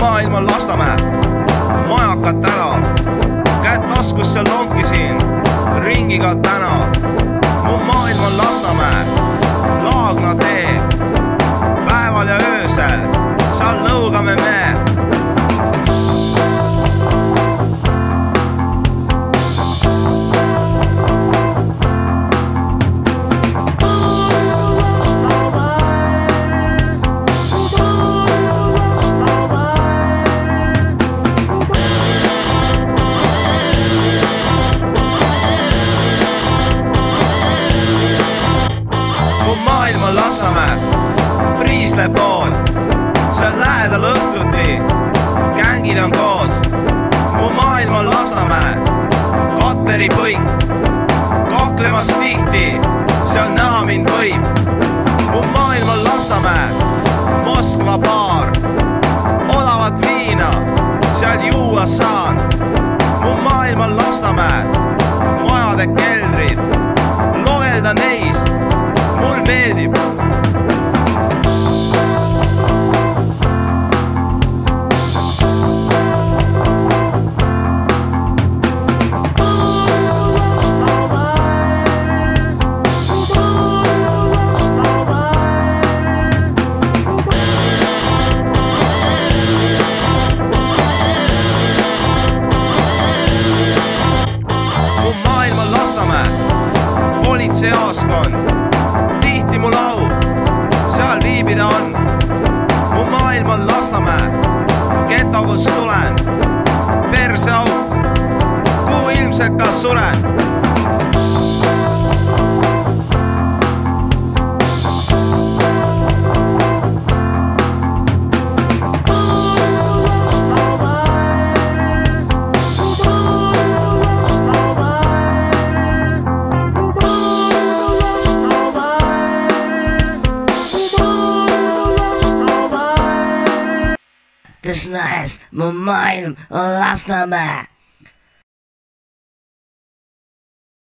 maailm on Lasnamäe, majakad tänav, kätt taskusse lonkisin, ringiga tänav. mu maailm on Lasnamäe, Laagna tee, päeval ja öösel, seal lõugame me. Mu maailm on Lasnamäe, Priisle pool, seal lähedal õhtuti, gängid on koos. mu maailm on Lasnamäe, Kateri põik, kaklemas tihti, seal näha mind võib. mu maailm on Lasnamäe, Moskva baar, odavat viina, seal juua saan. mu maailm on Lasnamäe, majade keldrid, politseijaoskond, tihti mul au seal viibida on. mu maailm on Lasnamäe, geto, kust tulen, perseauk, kuhu ilmselt ka suren Das ist nice. Mu maailm on Lasnamäe.